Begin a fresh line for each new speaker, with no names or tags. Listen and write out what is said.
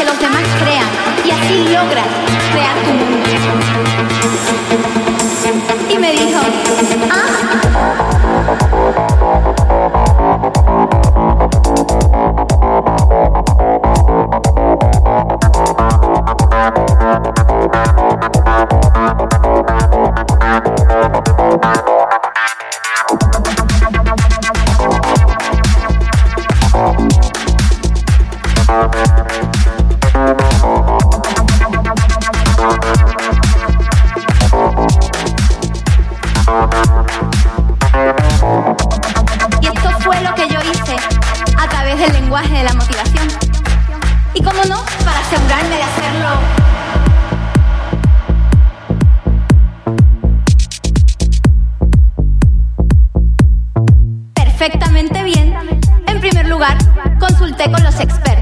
que los demás crean y así logras crear tu mundo. Y me dijo, ah. Con los expertos.